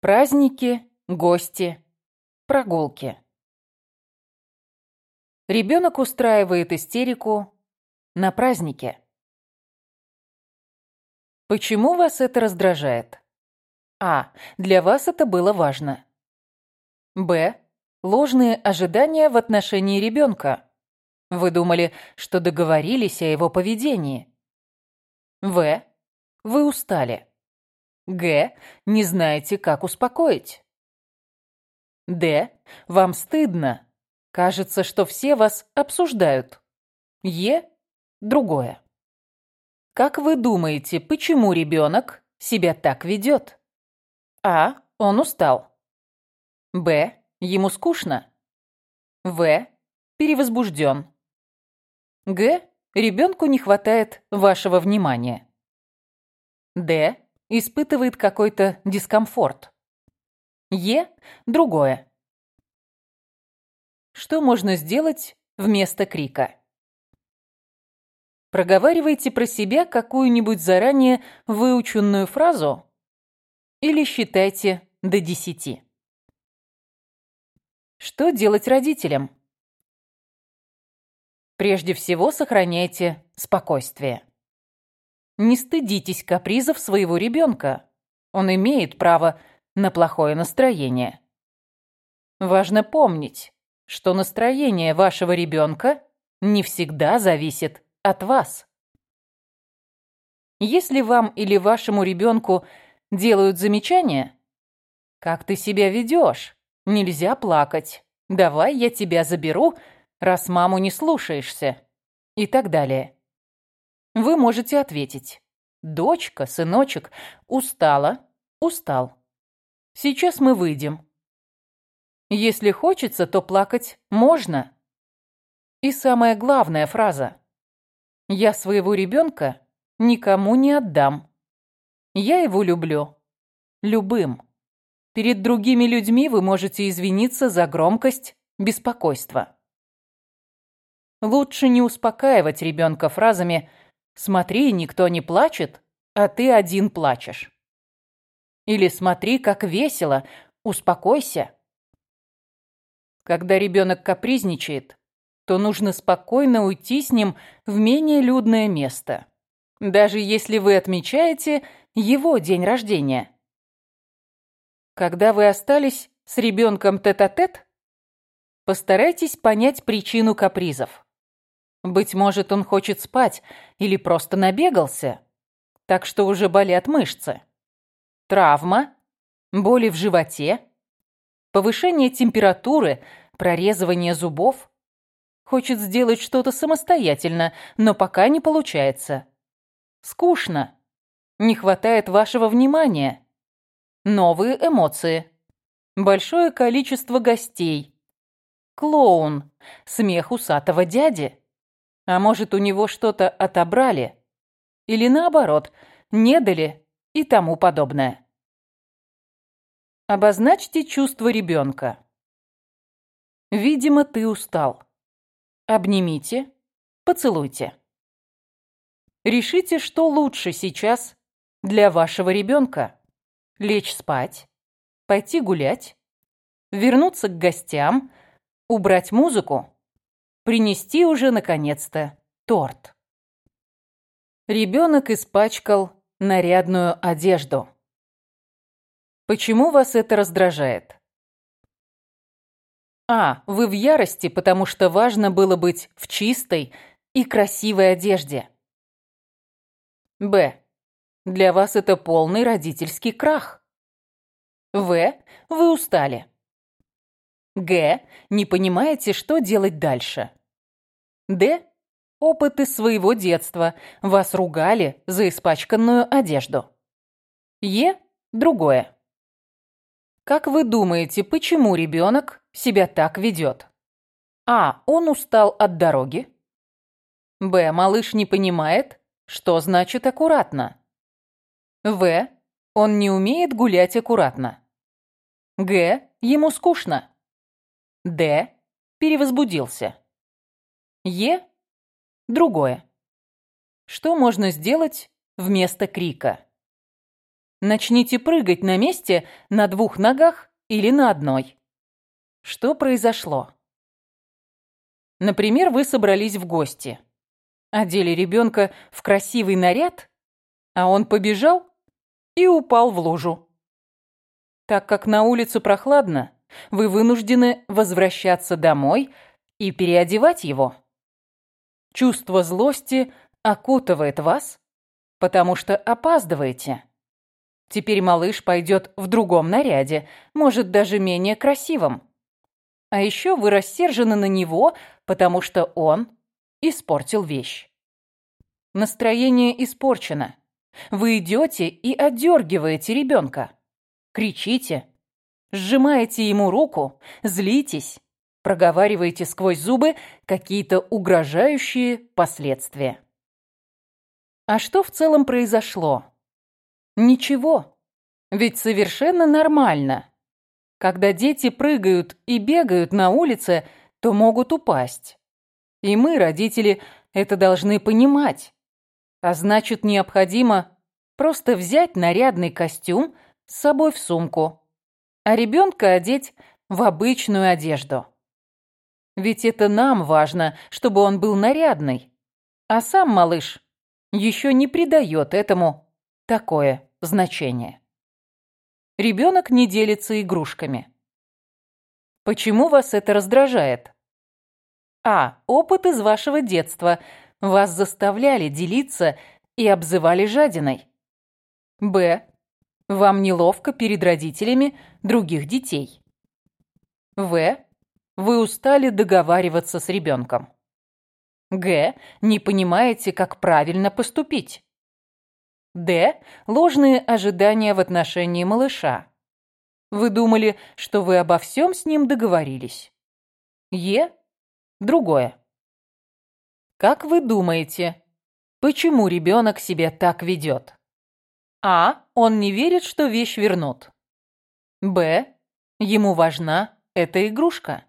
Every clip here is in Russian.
Праздники, гости, прогулки. Ребенок устраивает истерику на празднике. Почему вас это раздражает? А. Для вас это было важно. Б. Ложные ожидания в отношении ребенка. Вы думали, что договорились о его поведении. В. Вы устали. Г. Не знаете, как успокоить. Д. Вам стыдно. Кажется, что все вас обсуждают. Е. Другое. Как вы думаете, почему ребенок себя так ведет? А. Он устал. Б. Ему скучно. В. Перевозбужден. Г. Ребенку не хватает вашего внимания. Д испытывает какой-то дискомфорт. Е – другое. Что можно сделать вместо крика? Проговаривайте про себя какую-нибудь заранее выученную фразу или считайте до десяти. Что делать родителям? Прежде всего сохраняйте спокойствие. Не стыдитесь капризов своего ребенка. Он имеет право на плохое настроение. Важно помнить, что настроение вашего ребенка не всегда зависит от вас. Если вам или вашему ребенку делают замечания, как ты себя ведешь? Нельзя плакать. Давай я тебя заберу, раз маму не слушаешься. И так далее. Вы можете ответить. Дочка, сыночек, устала, устал. Сейчас мы выйдем. Если хочется, то плакать можно. И самая главная фраза. Я своего ребенка никому не отдам. Я его люблю. Любым. Перед другими людьми вы можете извиниться за громкость, беспокойства. Лучше не успокаивать ребенка фразами Смотри, никто не плачет, а ты один плачешь. Или смотри, как весело, успокойся. Когда ребенок капризничает, то нужно спокойно уйти с ним в менее людное место, даже если вы отмечаете его день рождения. Когда вы остались с ребенком тет-а-тет, -тет, постарайтесь понять причину капризов. Быть может, он хочет спать или просто набегался, так что уже болят мышцы. Травма, боли в животе, повышение температуры, прорезывание зубов. Хочет сделать что-то самостоятельно, но пока не получается. Скучно. Не хватает вашего внимания. Новые эмоции. Большое количество гостей. Клоун. Смех усатого дяди. А может, у него что-то отобрали? Или наоборот, не дали и тому подобное. Обозначьте чувство ребенка. Видимо, ты устал. Обнимите, поцелуйте. Решите, что лучше сейчас для вашего ребенка. Лечь спать, пойти гулять, вернуться к гостям, убрать музыку принести уже, наконец-то, торт. Ребенок испачкал нарядную одежду. Почему вас это раздражает? А. Вы в ярости, потому что важно было быть в чистой и красивой одежде. Б. Для вас это полный родительский крах. В. Вы устали. Г. Не понимаете, что делать дальше. Д. Опыты своего детства. Вас ругали за испачканную одежду. Е. Другое. Как вы думаете, почему ребенок себя так ведет? А. Он устал от дороги. Б. Малыш не понимает, что значит аккуратно. В. Он не умеет гулять аккуратно. Г. Ему скучно. Д. Перевозбудился. Е – другое. Что можно сделать вместо крика? Начните прыгать на месте на двух ногах или на одной. Что произошло? Например, вы собрались в гости. Одели ребенка в красивый наряд, а он побежал и упал в лужу. Так как на улице прохладно, вы вынуждены возвращаться домой и переодевать его. Чувство злости окутывает вас, потому что опаздываете. Теперь малыш пойдет в другом наряде, может, даже менее красивом. А еще вы рассержены на него, потому что он испортил вещь. Настроение испорчено. Вы идете и отдергиваете ребенка. Кричите, сжимаете ему руку, злитесь, проговариваете сквозь зубы какие-то угрожающие последствия. А что в целом произошло? Ничего. Ведь совершенно нормально. Когда дети прыгают и бегают на улице, то могут упасть. И мы, родители, это должны понимать. А значит, необходимо просто взять нарядный костюм с собой в сумку, а ребенка одеть в обычную одежду. Ведь это нам важно, чтобы он был нарядный. А сам малыш еще не придает этому такое значение. Ребенок не делится игрушками. Почему вас это раздражает? А. Опыт из вашего детства. Вас заставляли делиться и обзывали жадиной. Б. Вам неловко перед родителями других детей. В. Вы устали договариваться с ребенком. Г. Не понимаете, как правильно поступить. Д. Ложные ожидания в отношении малыша. Вы думали, что вы обо всем с ним договорились. Е. Другое. Как вы думаете, почему ребенок себя так ведет? А. Он не верит, что вещь вернут. Б. Ему важна эта игрушка.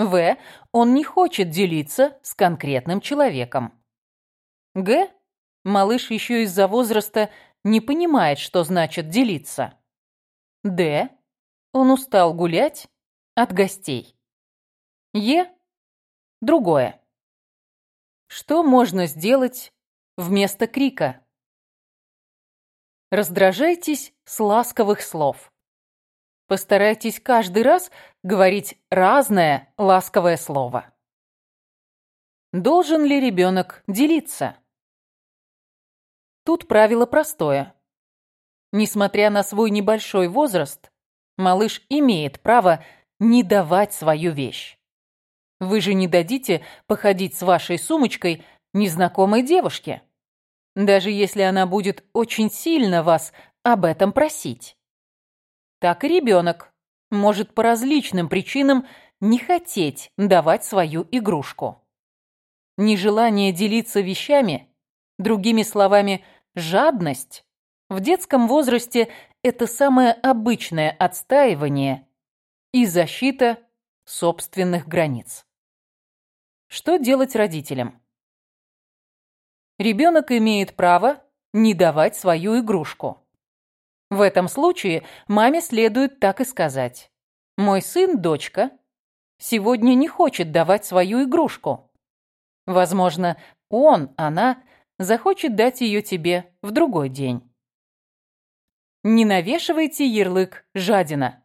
В. Он не хочет делиться с конкретным человеком. Г. Малыш еще из-за возраста не понимает, что значит делиться. Д. Он устал гулять от гостей. Е. Другое. Что можно сделать вместо крика? Раздражайтесь с ласковых слов. Постарайтесь каждый раз говорить разное ласковое слово. Должен ли ребенок делиться? Тут правило простое. Несмотря на свой небольшой возраст, малыш имеет право не давать свою вещь. Вы же не дадите походить с вашей сумочкой незнакомой девушке, даже если она будет очень сильно вас об этом просить. Так и ребенок может по различным причинам не хотеть давать свою игрушку. Нежелание делиться вещами, другими словами, жадность, в детском возрасте это самое обычное отстаивание и защита собственных границ. Что делать родителям? Ребенок имеет право не давать свою игрушку. В этом случае маме следует так и сказать. «Мой сын, дочка, сегодня не хочет давать свою игрушку. Возможно, он, она захочет дать ее тебе в другой день». Не навешивайте ярлык «жадина».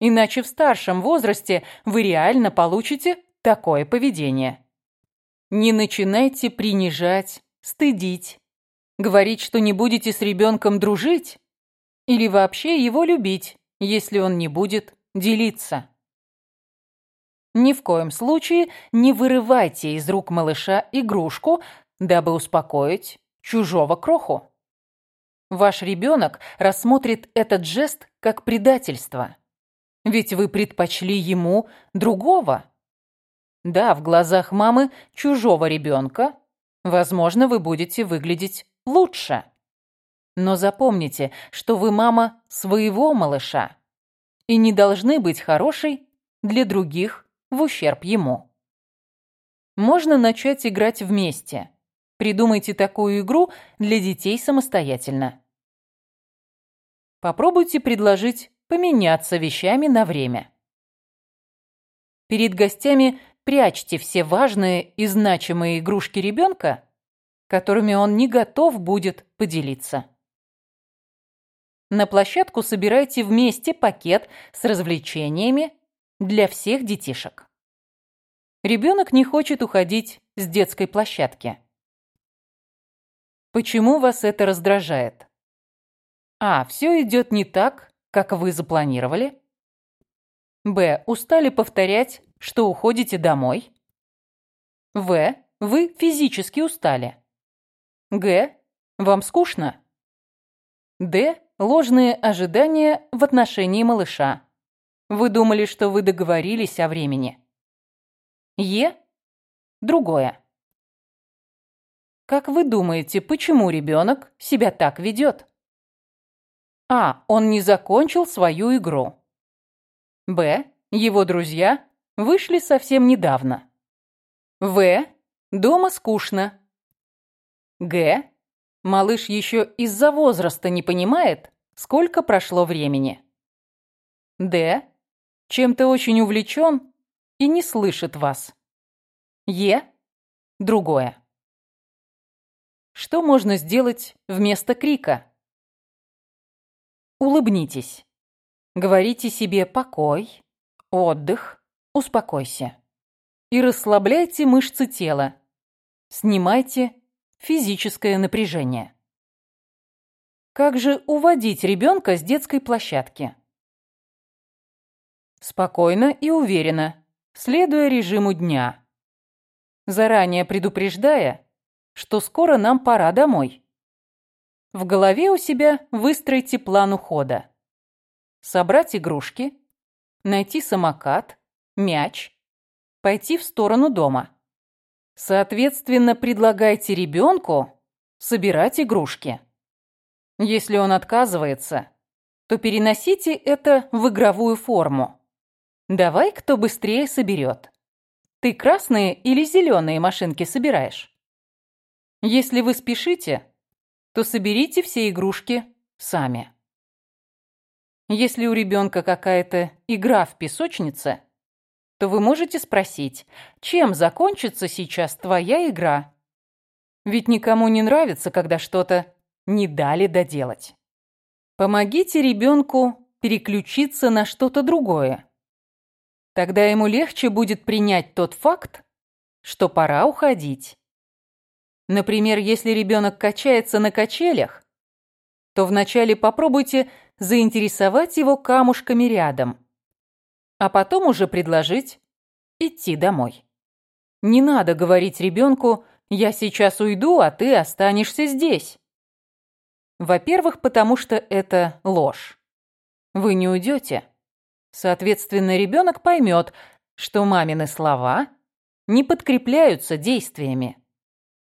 Иначе в старшем возрасте вы реально получите такое поведение. Не начинайте принижать, стыдить, говорить, что не будете с ребенком дружить или вообще его любить, если он не будет делиться. Ни в коем случае не вырывайте из рук малыша игрушку, дабы успокоить чужого кроху. Ваш ребенок рассмотрит этот жест как предательство. Ведь вы предпочли ему другого. Да, в глазах мамы чужого ребенка, возможно, вы будете выглядеть лучше. Но запомните, что вы мама своего малыша и не должны быть хорошей для других в ущерб ему. Можно начать играть вместе. Придумайте такую игру для детей самостоятельно. Попробуйте предложить поменяться вещами на время. Перед гостями прячьте все важные и значимые игрушки ребенка, которыми он не готов будет поделиться. На площадку собирайте вместе пакет с развлечениями для всех детишек. Ребенок не хочет уходить с детской площадки. Почему вас это раздражает? А. Все идет не так, как вы запланировали. Б. Устали повторять, что уходите домой. В. Вы физически устали. Г. Вам скучно. Д. Ложные ожидания в отношении малыша. Вы думали, что вы договорились о времени. Е. Другое. Как вы думаете, почему ребенок себя так ведет? А. Он не закончил свою игру. Б. Его друзья вышли совсем недавно. В. Дома скучно. Г. Малыш еще из-за возраста не понимает, сколько прошло времени. Д. Чем-то очень увлечен и не слышит вас. Е. Другое. Что можно сделать вместо крика? Улыбнитесь. Говорите себе «покой», «отдых», «успокойся». И расслабляйте мышцы тела. Снимайте физическое напряжение. Как же уводить ребенка с детской площадки? Спокойно и уверенно, следуя режиму дня. Заранее предупреждая, что скоро нам пора домой. В голове у себя выстроите план ухода. Собрать игрушки, найти самокат, мяч, пойти в сторону дома. Соответственно, предлагайте ребенку собирать игрушки. Если он отказывается, то переносите это в игровую форму. Давай, кто быстрее соберет. Ты красные или зеленые машинки собираешь? Если вы спешите, то соберите все игрушки сами. Если у ребенка какая-то игра в песочнице, то вы можете спросить, чем закончится сейчас твоя игра? Ведь никому не нравится, когда что-то не дали доделать. Помогите ребенку переключиться на что-то другое. Тогда ему легче будет принять тот факт, что пора уходить. Например, если ребенок качается на качелях, то вначале попробуйте заинтересовать его камушками рядом, а потом уже предложить идти домой. Не надо говорить ребенку «я сейчас уйду, а ты останешься здесь». Во-первых, потому что это ложь. Вы не уйдете. Соответственно, ребенок поймет, что мамины слова не подкрепляются действиями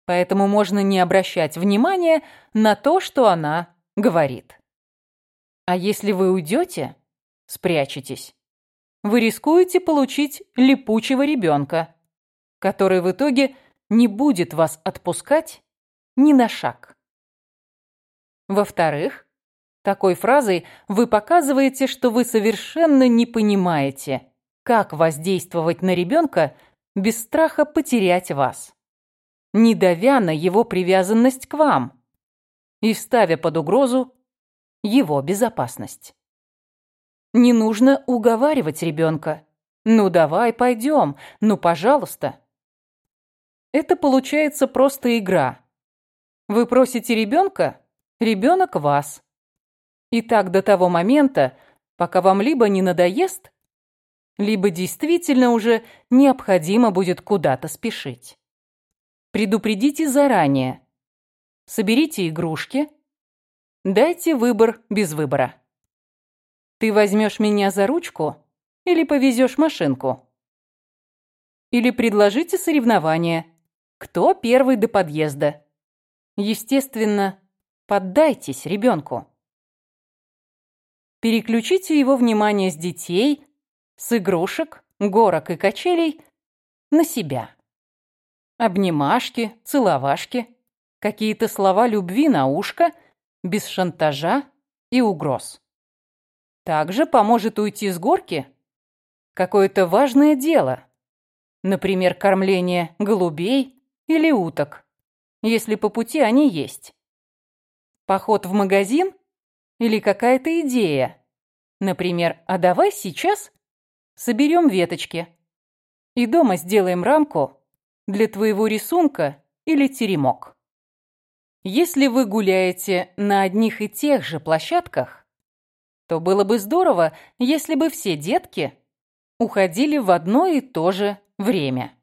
поэтому можно не обращать внимания на то, что она говорит. А если вы уйдете, спрячетесь, вы рискуете получить липучего ребенка, который в итоге не будет вас отпускать ни на шаг. Во-вторых, такой фразой вы показываете, что вы совершенно не понимаете, как воздействовать на ребенка без страха потерять вас не давя на его привязанность к вам и ставя под угрозу его безопасность. Не нужно уговаривать ребенка. «Ну давай, пойдем, ну пожалуйста». Это получается просто игра. Вы просите ребенка, ребенок вас. И так до того момента, пока вам либо не надоест, либо действительно уже необходимо будет куда-то спешить. Предупредите заранее. Соберите игрушки. Дайте выбор без выбора. Ты возьмешь меня за ручку или повезешь машинку? Или предложите соревнование. Кто первый до подъезда? Естественно, поддайтесь ребенку. Переключите его внимание с детей, с игрушек, горок и качелей на себя. Обнимашки, целовашки, какие-то слова любви на ушко, без шантажа и угроз. Также поможет уйти с горки какое-то важное дело, например, кормление голубей или уток, если по пути они есть. Поход в магазин или какая-то идея, например, а давай сейчас соберем веточки и дома сделаем рамку для твоего рисунка или теремок. Если вы гуляете на одних и тех же площадках, то было бы здорово, если бы все детки уходили в одно и то же время.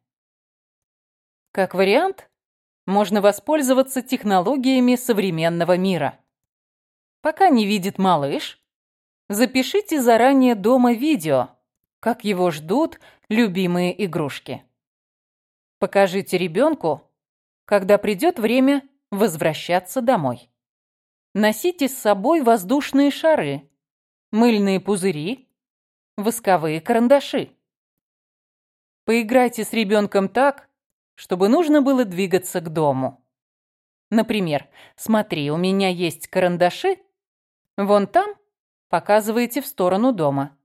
Как вариант, можно воспользоваться технологиями современного мира. Пока не видит малыш, запишите заранее дома видео, как его ждут любимые игрушки. Покажите ребенку, когда придет время возвращаться домой. Носите с собой воздушные шары, мыльные пузыри, восковые карандаши. Поиграйте с ребенком так, чтобы нужно было двигаться к дому. Например, смотри, у меня есть карандаши, вон там показываете в сторону дома.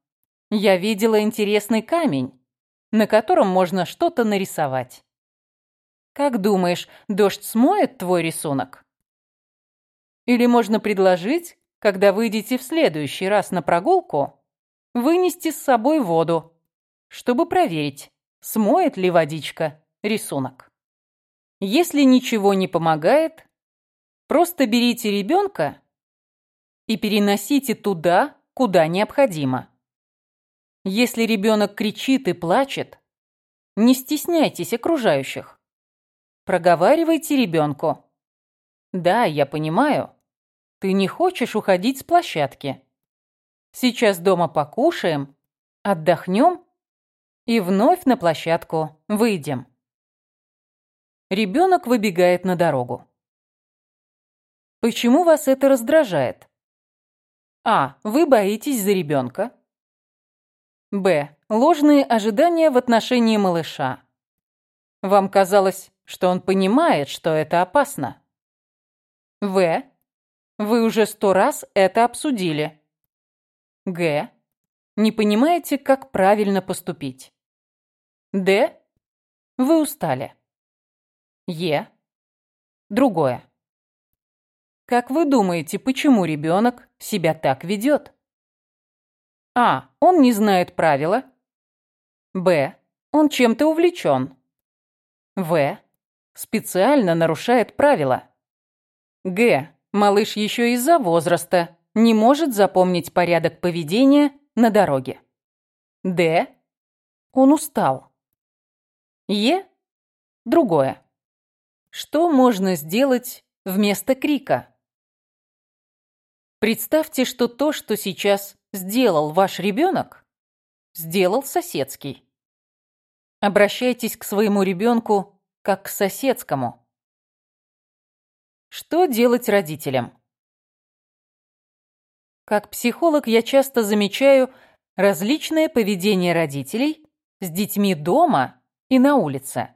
Я видела интересный камень, на котором можно что-то нарисовать. Как думаешь, дождь смоет твой рисунок? Или можно предложить, когда выйдете в следующий раз на прогулку, вынести с собой воду, чтобы проверить, смоет ли водичка рисунок. Если ничего не помогает, просто берите ребенка и переносите туда, куда необходимо. Если ребенок кричит и плачет, не стесняйтесь окружающих. Проговаривайте ребенку. Да, я понимаю, ты не хочешь уходить с площадки. Сейчас дома покушаем, отдохнем и вновь на площадку выйдем. Ребенок выбегает на дорогу. Почему вас это раздражает? А. Вы боитесь за ребенка. Б. Ложные ожидания в отношении малыша. Вам казалось, что он понимает, что это опасно. В. Вы уже сто раз это обсудили. Г. Не понимаете, как правильно поступить. Д. Вы устали. Е. Другое. Как вы думаете, почему ребенок себя так ведет? А. Он не знает правила. Б. Он чем-то увлечен. В. Специально нарушает правила. Г. Малыш еще из-за возраста не может запомнить порядок поведения на дороге. Д. Он устал. Е. Другое. Что можно сделать вместо крика? Представьте, что то, что сейчас сделал ваш ребенок, сделал соседский. Обращайтесь к своему ребенку как к соседскому. Что делать родителям? Как психолог я часто замечаю различное поведение родителей с детьми дома и на улице.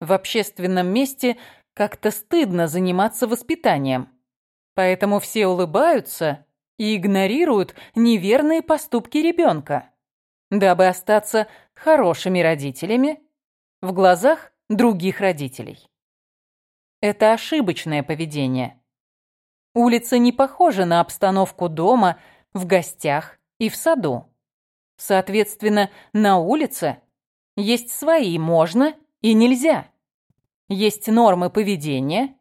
В общественном месте как-то стыдно заниматься воспитанием. Поэтому все улыбаются и игнорируют неверные поступки ребенка, дабы остаться хорошими родителями в глазах других родителей. Это ошибочное поведение. Улица не похожа на обстановку дома, в гостях и в саду. Соответственно, на улице есть свои «можно» и «нельзя». Есть нормы поведения,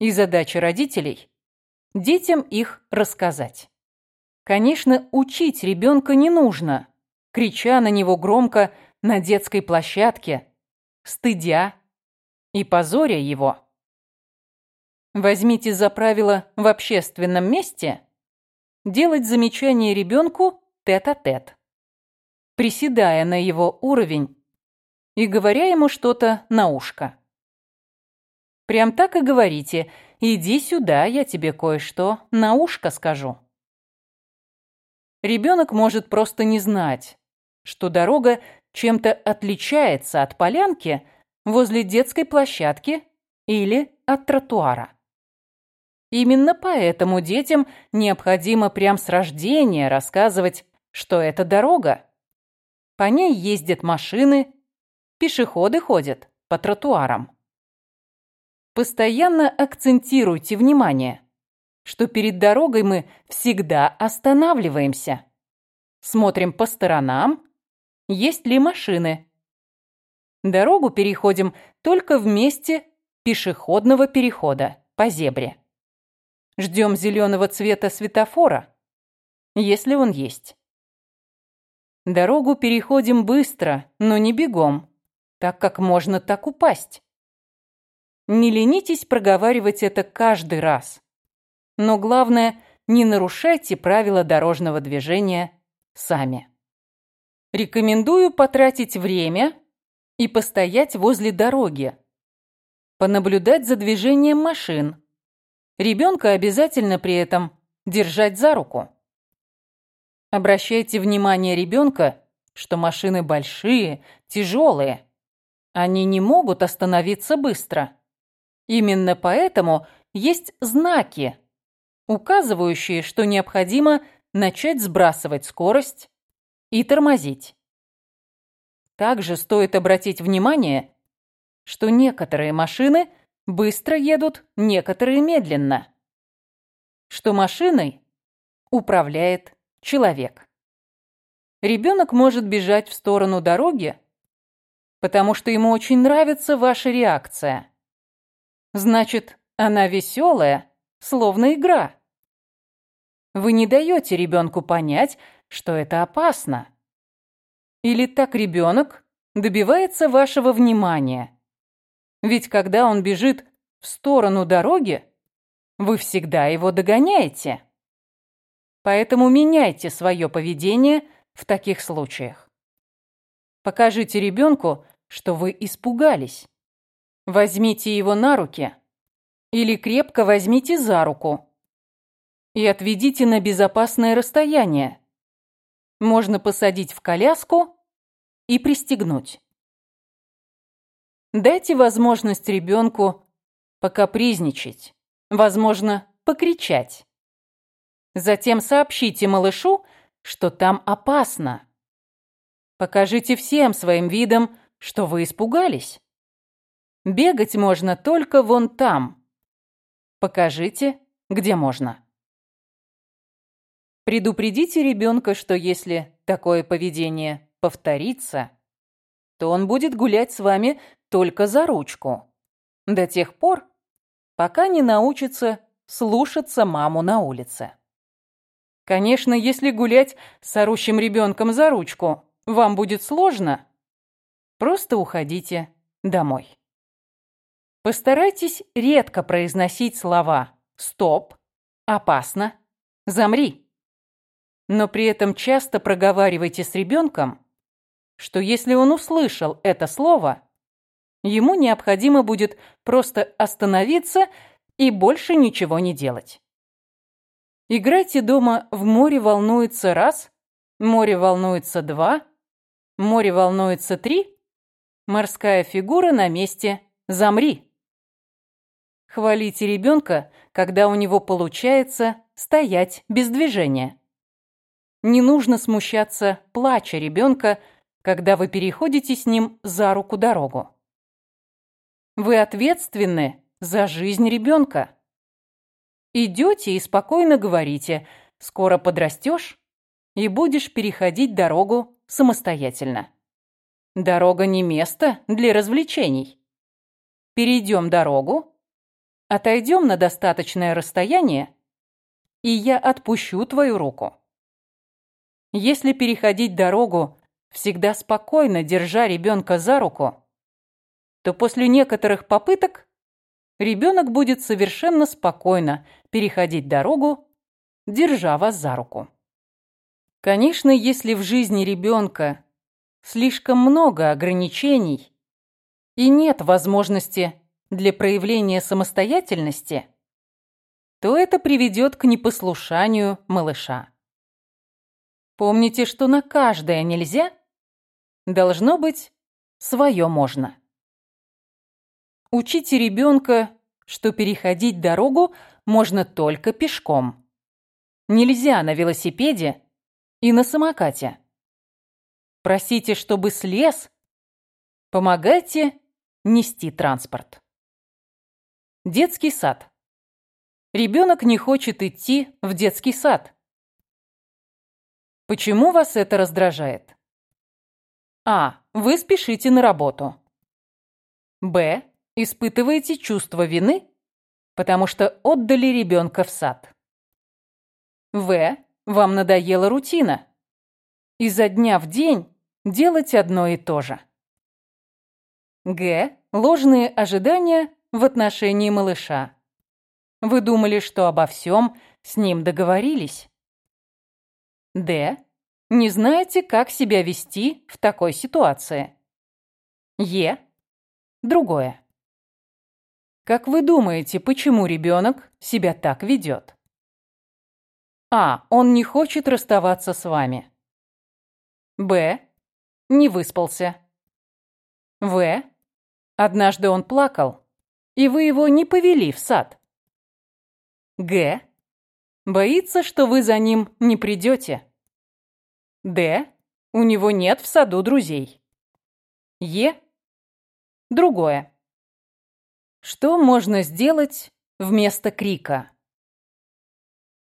и задача родителей детям их рассказать. Конечно, учить ребенка не нужно, крича на него громко на детской площадке, стыдя и позоря его. Возьмите за правило в общественном месте делать замечания ребенку тет-а-тет, -тет, приседая на его уровень и говоря ему что-то на ушко. Прям так и говорите «иди сюда, я тебе кое-что на ушко скажу». Ребенок может просто не знать, что дорога чем-то отличается от полянки возле детской площадки или от тротуара. Именно поэтому детям необходимо прям с рождения рассказывать, что это дорога. По ней ездят машины, пешеходы ходят по тротуарам. Постоянно акцентируйте внимание, что перед дорогой мы всегда останавливаемся. Смотрим по сторонам, есть ли машины. Дорогу переходим только в месте пешеходного перехода по зебре. Ждем зеленого цвета светофора, если он есть. Дорогу переходим быстро, но не бегом, так как можно так упасть. Не ленитесь проговаривать это каждый раз. Но главное, не нарушайте правила дорожного движения сами. Рекомендую потратить время и постоять возле дороги. Понаблюдать за движением машин. Ребенка обязательно при этом держать за руку. Обращайте внимание ребенка, что машины большие, тяжелые. Они не могут остановиться быстро. Именно поэтому есть знаки, указывающие, что необходимо начать сбрасывать скорость и тормозить. Также стоит обратить внимание, что некоторые машины быстро едут, некоторые медленно. Что машиной управляет человек. Ребенок может бежать в сторону дороги, потому что ему очень нравится ваша реакция. Значит, она веселая, словно игра. Вы не даете ребенку понять, что это опасно. Или так ребенок добивается вашего внимания. Ведь когда он бежит в сторону дороги, вы всегда его догоняете. Поэтому меняйте свое поведение в таких случаях. Покажите ребенку, что вы испугались. Возьмите его на руки или крепко возьмите за руку и отведите на безопасное расстояние. Можно посадить в коляску и пристегнуть. Дайте возможность ребенку покапризничать, возможно, покричать. Затем сообщите малышу, что там опасно. Покажите всем своим видом, что вы испугались. Бегать можно только вон там. Покажите, где можно. Предупредите ребенка, что если такое поведение повторится, то он будет гулять с вами только за ручку. До тех пор, пока не научится слушаться маму на улице. Конечно, если гулять с орущим ребенком за ручку вам будет сложно, просто уходите домой. Постарайтесь редко произносить слова «стоп», «опасно», «замри». Но при этом часто проговаривайте с ребенком, что если он услышал это слово, ему необходимо будет просто остановиться и больше ничего не делать. Играйте дома в «Море волнуется раз», «Море волнуется два», «Море волнуется три», «Морская фигура на месте, замри». Хвалите ребенка, когда у него получается стоять без движения. Не нужно смущаться плача ребенка, когда вы переходите с ним за руку дорогу. Вы ответственны за жизнь ребенка. Идете и спокойно говорите «скоро подрастешь и будешь переходить дорогу самостоятельно». Дорога не место для развлечений. Перейдем дорогу, отойдем на достаточное расстояние, и я отпущу твою руку. Если переходить дорогу, всегда спокойно держа ребенка за руку, то после некоторых попыток ребенок будет совершенно спокойно переходить дорогу, держа вас за руку. Конечно, если в жизни ребенка слишком много ограничений и нет возможности для проявления самостоятельности, то это приведет к непослушанию малыша. Помните, что на каждое нельзя должно быть свое можно. Учите ребенка, что переходить дорогу можно только пешком. Нельзя на велосипеде и на самокате. Просите, чтобы слез. Помогайте нести транспорт. Детский сад. Ребенок не хочет идти в детский сад. Почему вас это раздражает? А. Вы спешите на работу. Б. Испытываете чувство вины, потому что отдали ребенка в сад. В. Вам надоела рутина. Изо дня в день делать одно и то же. Г. Ложные ожидания в отношении малыша. Вы думали, что обо всем с ним договорились. Д. Не знаете, как себя вести в такой ситуации. Е. Другое. Как вы думаете, почему ребенок себя так ведет? А. Он не хочет расставаться с вами. Б. Не выспался. В. Однажды он плакал, и вы его не повели в сад. Г. Боится, что вы за ним не придете. Д. У него нет в саду друзей. Е. Другое. Что можно сделать вместо крика?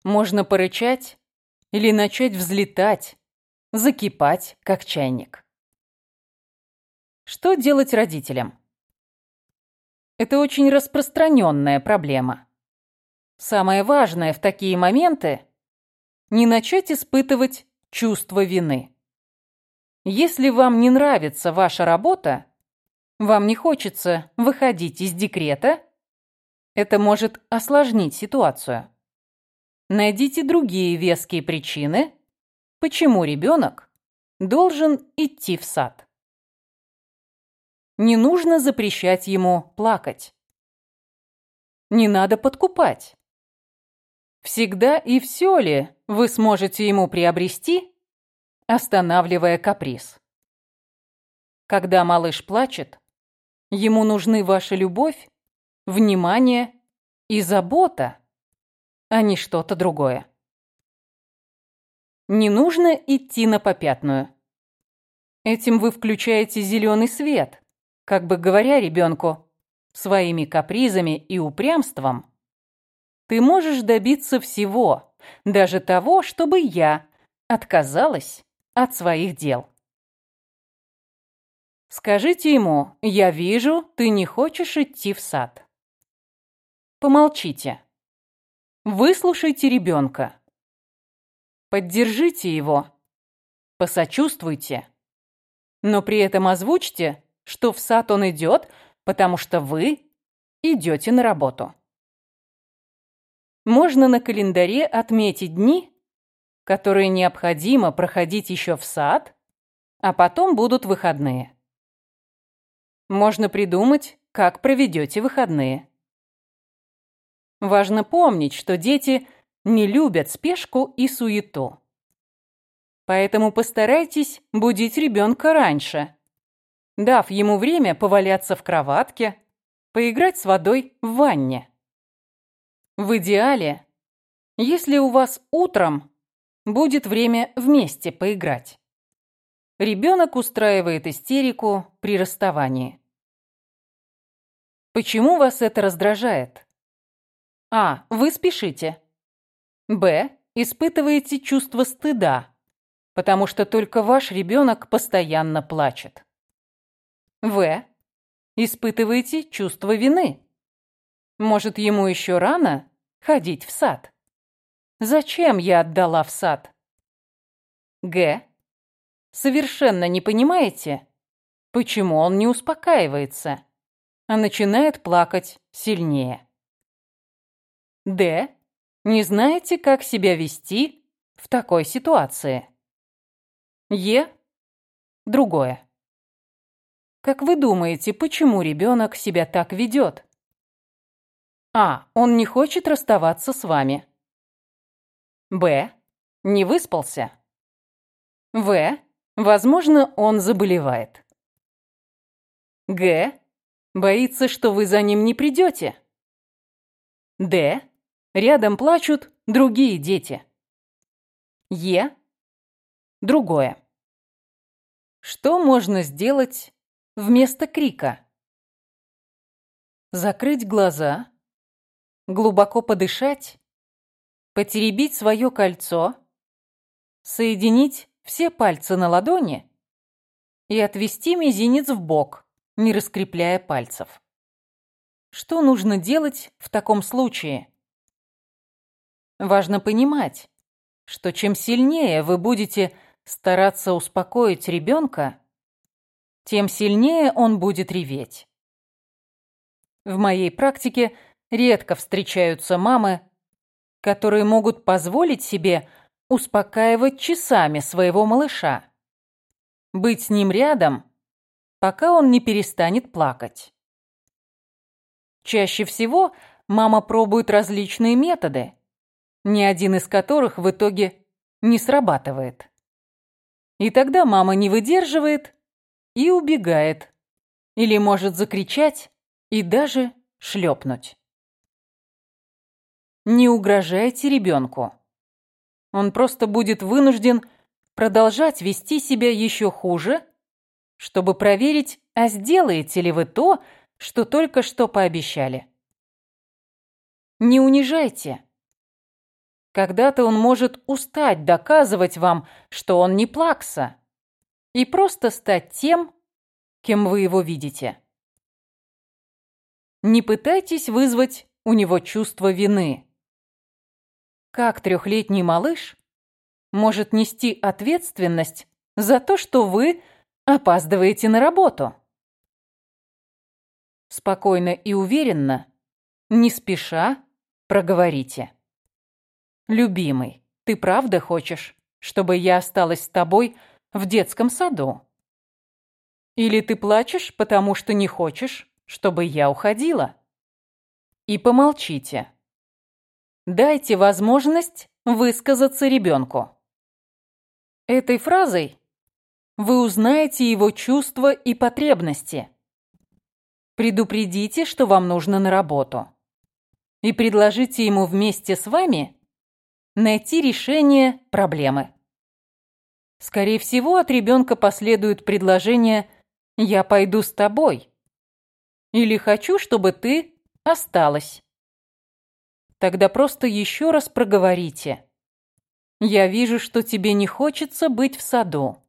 Можно порычать или начать взлетать, закипать, как чайник. Что делать родителям? Это очень распространенная проблема. Самое важное в такие моменты – не начать испытывать чувство вины. Если вам не нравится ваша работа, вам не хочется выходить из декрета, это может осложнить ситуацию. Найдите другие веские причины, почему ребенок должен идти в сад. Не нужно запрещать ему плакать. Не надо подкупать. Всегда и все ли вы сможете ему приобрести, останавливая каприз? Когда малыш плачет, ему нужны ваша любовь, внимание и забота, а не что-то другое. Не нужно идти на попятную. Этим вы включаете зеленый свет, как бы говоря ребенку, своими капризами и упрямством ты можешь добиться всего, даже того, чтобы я отказалась от своих дел. Скажите ему, я вижу, ты не хочешь идти в сад. Помолчите. Выслушайте ребенка. Поддержите его. Посочувствуйте. Но при этом озвучьте, что в сад он идет, потому что вы идете на работу можно на календаре отметить дни, которые необходимо проходить еще в сад, а потом будут выходные. Можно придумать, как проведете выходные. Важно помнить, что дети не любят спешку и суету. Поэтому постарайтесь будить ребенка раньше, дав ему время поваляться в кроватке, поиграть с водой в ванне. В идеале, если у вас утром будет время вместе поиграть. Ребенок устраивает истерику при расставании. Почему вас это раздражает? А. Вы спешите. Б. Испытываете чувство стыда, потому что только ваш ребенок постоянно плачет. В. Испытываете чувство вины. Может, ему еще рано ходить в сад. Зачем я отдала в сад? Г. Совершенно не понимаете, почему он не успокаивается, а начинает плакать сильнее. Д. Не знаете, как себя вести в такой ситуации. Е. Другое. Как вы думаете, почему ребенок себя так ведет? А. Он не хочет расставаться с вами. Б. Не выспался. В. Возможно, он заболевает. Г. Боится, что вы за ним не придете. Д. Рядом плачут другие дети. Е. Другое. Что можно сделать вместо крика? Закрыть глаза, глубоко подышать, потеребить свое кольцо, соединить все пальцы на ладони и отвести мизинец в бок, не раскрепляя пальцев. Что нужно делать в таком случае? Важно понимать, что чем сильнее вы будете стараться успокоить ребенка, тем сильнее он будет реветь. В моей практике редко встречаются мамы, которые могут позволить себе успокаивать часами своего малыша, быть с ним рядом, пока он не перестанет плакать. Чаще всего мама пробует различные методы, ни один из которых в итоге не срабатывает. И тогда мама не выдерживает и убегает, или может закричать и даже шлепнуть. Не угрожайте ребенку. Он просто будет вынужден продолжать вести себя еще хуже, чтобы проверить, а сделаете ли вы то, что только что пообещали. Не унижайте. Когда-то он может устать доказывать вам, что он не плакса, и просто стать тем, кем вы его видите. Не пытайтесь вызвать у него чувство вины. Как трехлетний малыш может нести ответственность за то, что вы опаздываете на работу? Спокойно и уверенно, не спеша, проговорите. «Любимый, ты правда хочешь, чтобы я осталась с тобой в детском саду? Или ты плачешь, потому что не хочешь, чтобы я уходила?» И помолчите. Дайте возможность высказаться ребенку. Этой фразой вы узнаете его чувства и потребности. Предупредите, что вам нужно на работу. И предложите ему вместе с вами найти решение проблемы. Скорее всего, от ребенка последует предложение «я пойду с тобой» или «хочу, чтобы ты осталась». Тогда просто еще раз проговорите. «Я вижу, что тебе не хочется быть в саду.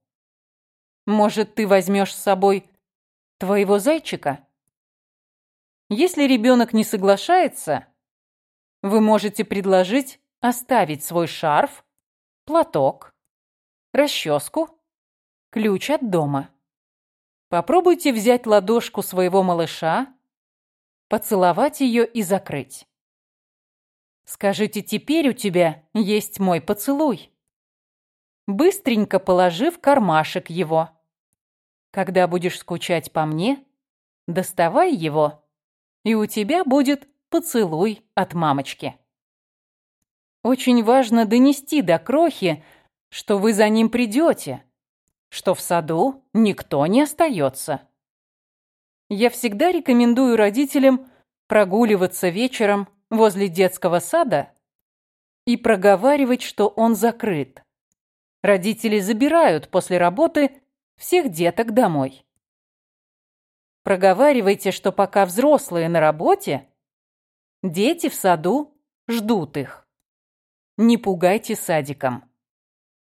Может, ты возьмешь с собой твоего зайчика?» Если ребенок не соглашается, вы можете предложить оставить свой шарф, платок, расческу, ключ от дома. Попробуйте взять ладошку своего малыша, поцеловать ее и закрыть. Скажите, теперь у тебя есть мой поцелуй. Быстренько положи в кармашек его. Когда будешь скучать по мне, доставай его и у тебя будет поцелуй от мамочки. Очень важно донести до крохи, что вы за ним придете, что в саду никто не остается. Я всегда рекомендую родителям прогуливаться вечером возле детского сада и проговаривать, что он закрыт. Родители забирают после работы всех деток домой. Проговаривайте, что пока взрослые на работе, дети в саду ждут их. Не пугайте садиком.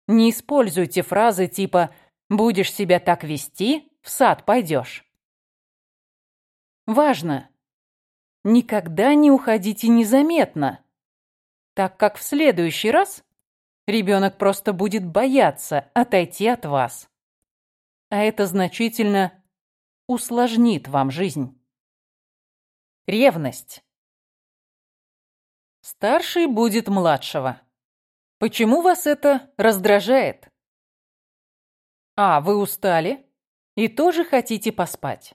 Не используйте фразы типа «будешь себя так вести, в сад пойдешь». Важно! Никогда не уходите незаметно, так как в следующий раз ребенок просто будет бояться отойти от вас. А это значительно усложнит вам жизнь. Ревность. Старший будет младшего. Почему вас это раздражает? А. Вы устали и тоже хотите поспать.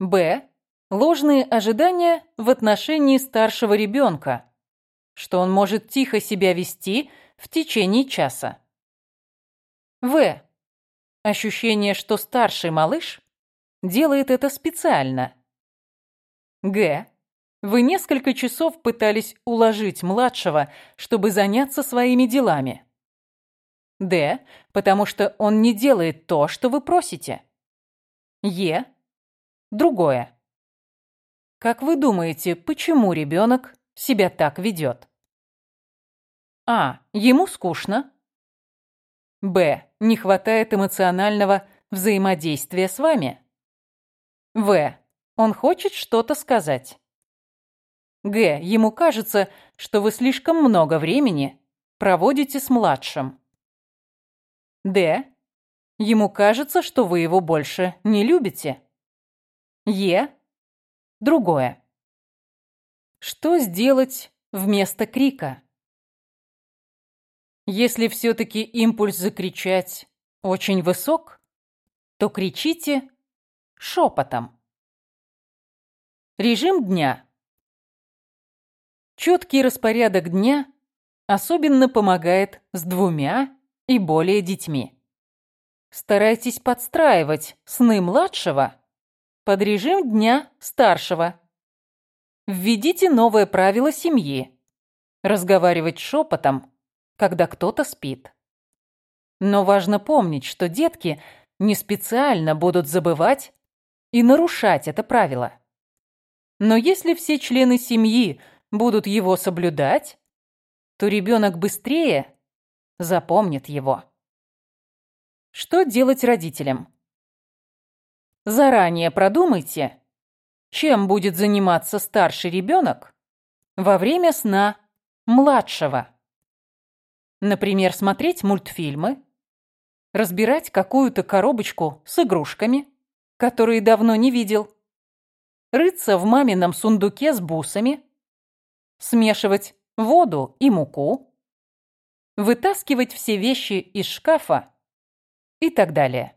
Б. Ложные ожидания в отношении старшего ребенка, что он может тихо себя вести в течение часа. В. Ощущение, что старший малыш делает это специально. Г. Вы несколько часов пытались уложить младшего, чтобы заняться своими делами. Д. Потому что он не делает то, что вы просите. Е. Другое. Как вы думаете, почему ребенок себя так ведет? А. Ему скучно. Б. Не хватает эмоционального взаимодействия с вами. В. Он хочет что-то сказать. Г. Ему кажется, что вы слишком много времени проводите с младшим. Д. Ему кажется, что вы его больше не любите. Е. Другое. Что сделать вместо крика? Если все-таки импульс закричать очень высок, то кричите шепотом. Режим дня. Четкий распорядок дня особенно помогает с двумя и более детьми. Старайтесь подстраивать сны младшего под режим дня старшего. Введите новое правило семьи. Разговаривать шепотом, когда кто-то спит. Но важно помнить, что детки не специально будут забывать и нарушать это правило. Но если все члены семьи будут его соблюдать, то ребенок быстрее запомнит его. Что делать родителям? Заранее продумайте, чем будет заниматься старший ребенок во время сна младшего. Например, смотреть мультфильмы, разбирать какую-то коробочку с игрушками, которые давно не видел, рыться в мамином сундуке с бусами, смешивать воду и муку, вытаскивать все вещи из шкафа и так далее.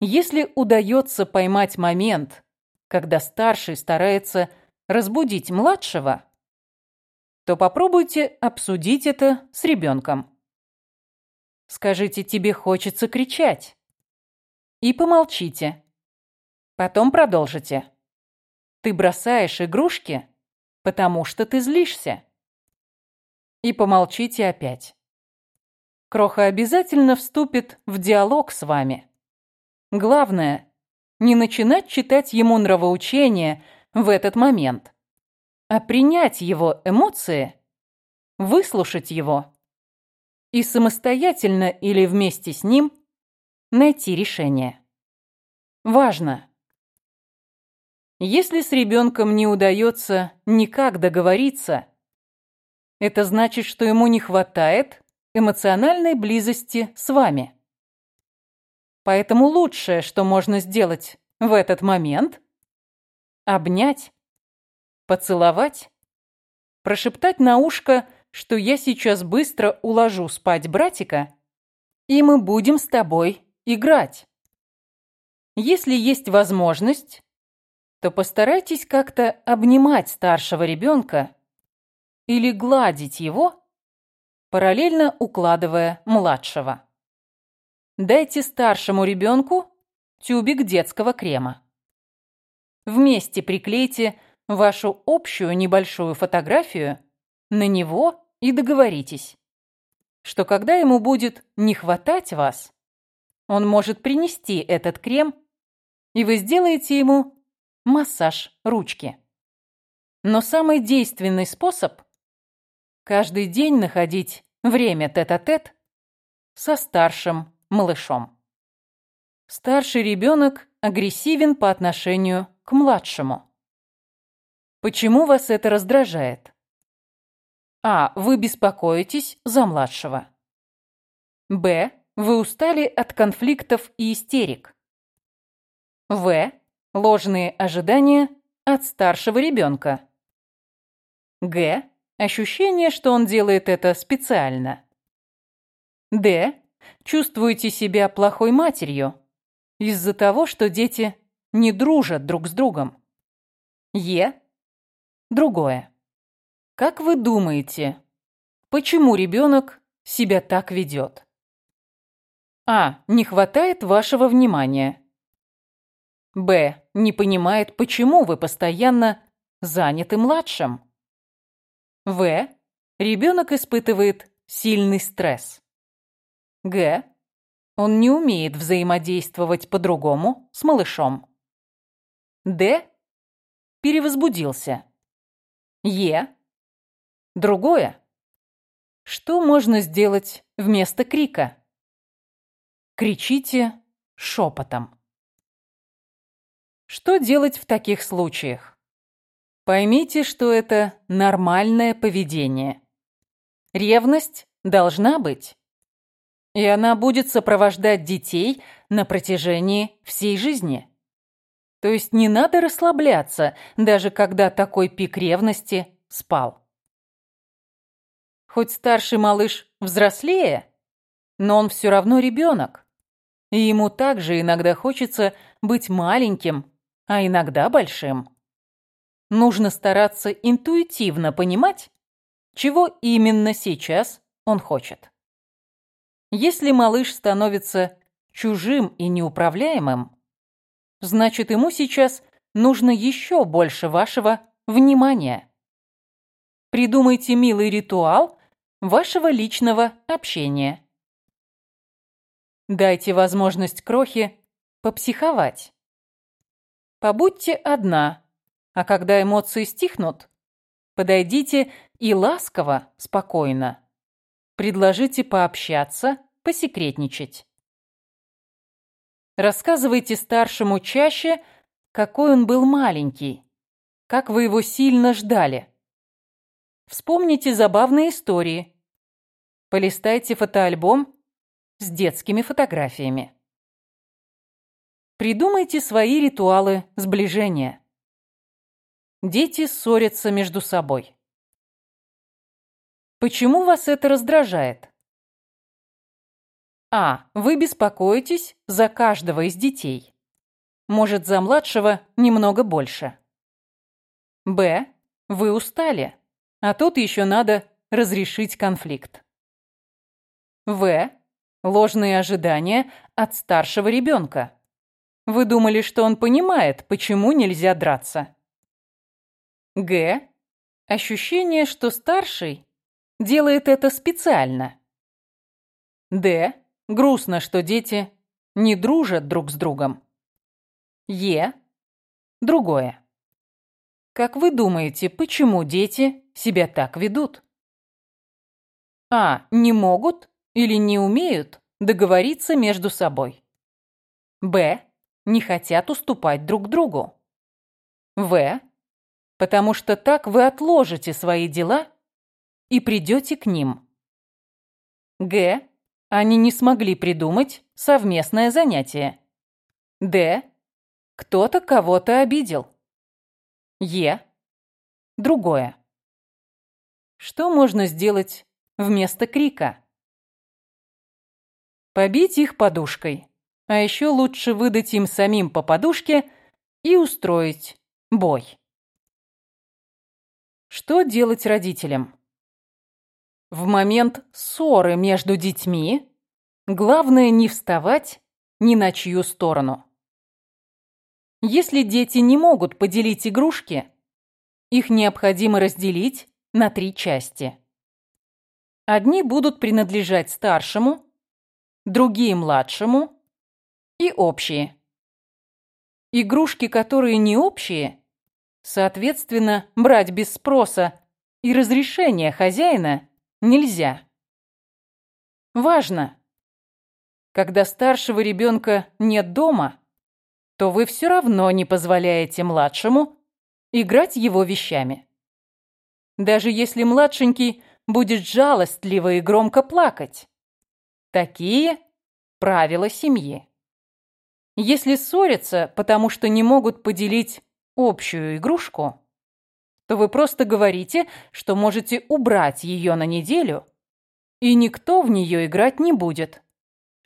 Если удается поймать момент, когда старший старается разбудить младшего, то попробуйте обсудить это с ребенком. Скажите, тебе хочется кричать. И помолчите. Потом продолжите. Ты бросаешь игрушки, потому что ты злишься. И помолчите опять. Кроха обязательно вступит в диалог с вами. Главное, не начинать читать ему нравоучение в этот момент, а принять его эмоции, выслушать его и самостоятельно или вместе с ним найти решение. Важно! Если с ребенком не удается никак договориться, это значит, что ему не хватает эмоциональной близости с вами. Поэтому лучшее, что можно сделать в этот момент – обнять, поцеловать, прошептать на ушко – что я сейчас быстро уложу спать братика, и мы будем с тобой играть. Если есть возможность, то постарайтесь как-то обнимать старшего ребенка или гладить его, параллельно укладывая младшего. Дайте старшему ребенку тюбик детского крема. Вместе приклейте вашу общую небольшую фотографию на него и договоритесь, что когда ему будет не хватать вас, он может принести этот крем, и вы сделаете ему массаж ручки. Но самый действенный способ – каждый день находить время тет-а-тет -тет со старшим малышом. Старший ребенок агрессивен по отношению к младшему. Почему вас это раздражает? А. Вы беспокоитесь за младшего. Б. Вы устали от конфликтов и истерик. В. Ложные ожидания от старшего ребенка. Г. Ощущение, что он делает это специально. Д. Чувствуете себя плохой матерью из-за того, что дети не дружат друг с другом. Е. Другое. Как вы думаете, почему ребенок себя так ведет? А. Не хватает вашего внимания. Б. Не понимает, почему вы постоянно заняты младшим. В. Ребенок испытывает сильный стресс. Г. Он не умеет взаимодействовать по-другому с малышом. Д. Перевозбудился. Е. Другое. Что можно сделать вместо крика? Кричите шепотом. Что делать в таких случаях? Поймите, что это нормальное поведение. Ревность должна быть. И она будет сопровождать детей на протяжении всей жизни. То есть не надо расслабляться, даже когда такой пик ревности спал. Хоть старший малыш взрослее, но он все равно ребенок. И ему также иногда хочется быть маленьким, а иногда большим. Нужно стараться интуитивно понимать, чего именно сейчас он хочет. Если малыш становится чужим и неуправляемым, значит ему сейчас нужно еще больше вашего внимания. Придумайте милый ритуал вашего личного общения. Дайте возможность крохе попсиховать. Побудьте одна, а когда эмоции стихнут, подойдите и ласково, спокойно предложите пообщаться, посекретничать. Рассказывайте старшему чаще, какой он был маленький, как вы его сильно ждали. Вспомните забавные истории. Полистайте фотоальбом с детскими фотографиями. Придумайте свои ритуалы сближения. Дети ссорятся между собой. Почему вас это раздражает? А. Вы беспокоитесь за каждого из детей. Может, за младшего немного больше. Б. Вы устали. А тут еще надо разрешить конфликт. В. Ложные ожидания от старшего ребенка. Вы думали, что он понимает, почему нельзя драться. Г. Ощущение, что старший делает это специально. Д. Грустно, что дети не дружат друг с другом. Е. Другое. Как вы думаете, почему дети себя так ведут? А. Не могут или не умеют договориться между собой. Б. Не хотят уступать друг другу. В. Потому что так вы отложите свои дела и придете к ним. Г. Они не смогли придумать совместное занятие. Д. Кто-то кого-то обидел. Е. Другое. Что можно сделать вместо крика? Побить их подушкой. А еще лучше выдать им самим по подушке и устроить бой. Что делать родителям? В момент ссоры между детьми главное не вставать ни на чью сторону. Если дети не могут поделить игрушки, их необходимо разделить на три части. Одни будут принадлежать старшему, другие младшему и общие. Игрушки, которые не общие, соответственно, брать без спроса и разрешения хозяина нельзя. Важно, когда старшего ребенка нет дома, то вы все равно не позволяете младшему играть его вещами даже если младшенький будет жалостливо и громко плакать. Такие правила семьи. Если ссорятся, потому что не могут поделить общую игрушку, то вы просто говорите, что можете убрать ее на неделю, и никто в нее играть не будет.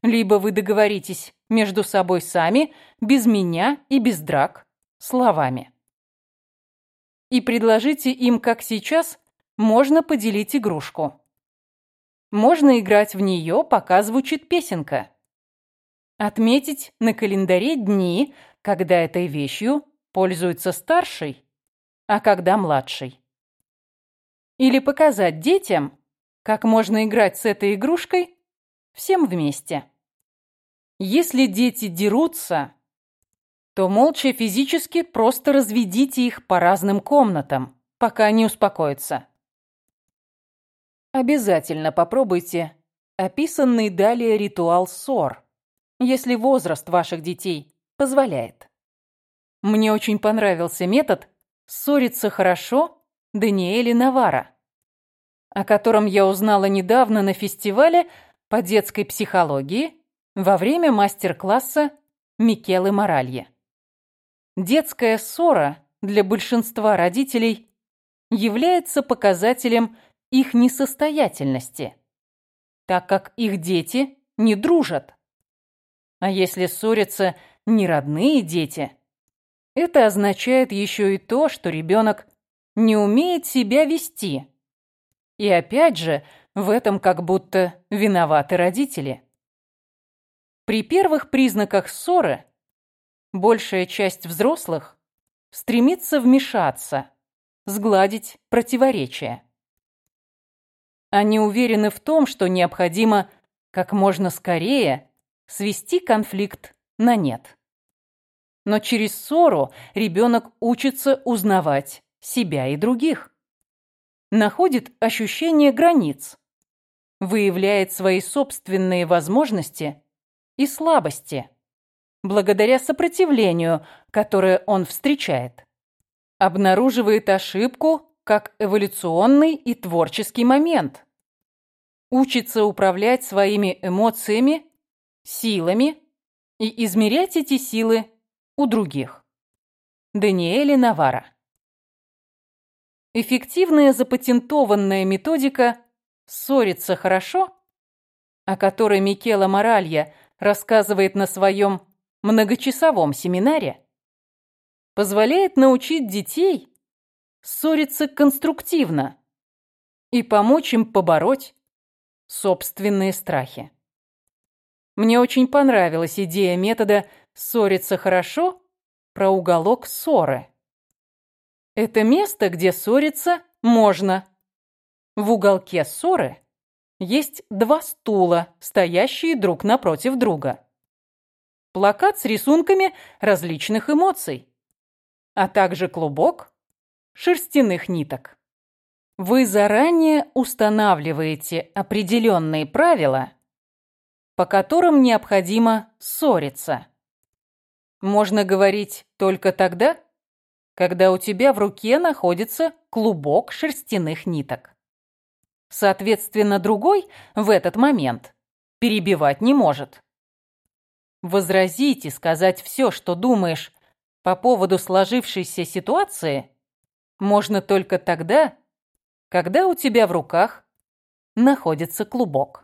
Либо вы договоритесь между собой сами, без меня и без драк, словами и предложите им, как сейчас, можно поделить игрушку. Можно играть в нее, пока звучит песенка. Отметить на календаре дни, когда этой вещью пользуется старший, а когда младший. Или показать детям, как можно играть с этой игрушкой всем вместе. Если дети дерутся, то молча физически просто разведите их по разным комнатам, пока они успокоятся. Обязательно попробуйте описанный далее ритуал ссор, если возраст ваших детей позволяет. Мне очень понравился метод «ссориться хорошо» Даниэли Навара, о котором я узнала недавно на фестивале по детской психологии во время мастер-класса Микелы Моралье. Детская ссора для большинства родителей является показателем их несостоятельности, так как их дети не дружат. А если ссорятся неродные дети, это означает еще и то, что ребенок не умеет себя вести. И опять же, в этом как будто виноваты родители. При первых признаках ссоры большая часть взрослых стремится вмешаться, сгладить противоречия. Они уверены в том, что необходимо как можно скорее свести конфликт на нет. Но через ссору ребенок учится узнавать себя и других. Находит ощущение границ, выявляет свои собственные возможности и слабости, благодаря сопротивлению, которое он встречает. Обнаруживает ошибку как эволюционный и творческий момент. Учится управлять своими эмоциями, силами и измерять эти силы у других. Даниэле Навара. Эффективная запатентованная методика «ссориться хорошо», о которой Микела Моралья рассказывает на своем многочасовом семинаре, позволяет научить детей ссориться конструктивно и помочь им побороть собственные страхи. Мне очень понравилась идея метода «ссориться хорошо» про уголок ссоры. Это место, где ссориться можно. В уголке ссоры есть два стула, стоящие друг напротив друга. Плакат с рисунками различных эмоций, а также клубок шерстяных ниток. Вы заранее устанавливаете определенные правила, по которым необходимо ссориться. Можно говорить только тогда, когда у тебя в руке находится клубок шерстяных ниток. Соответственно, другой в этот момент перебивать не может. Возразить и сказать все, что думаешь по поводу сложившейся ситуации, можно только тогда, когда у тебя в руках находится клубок.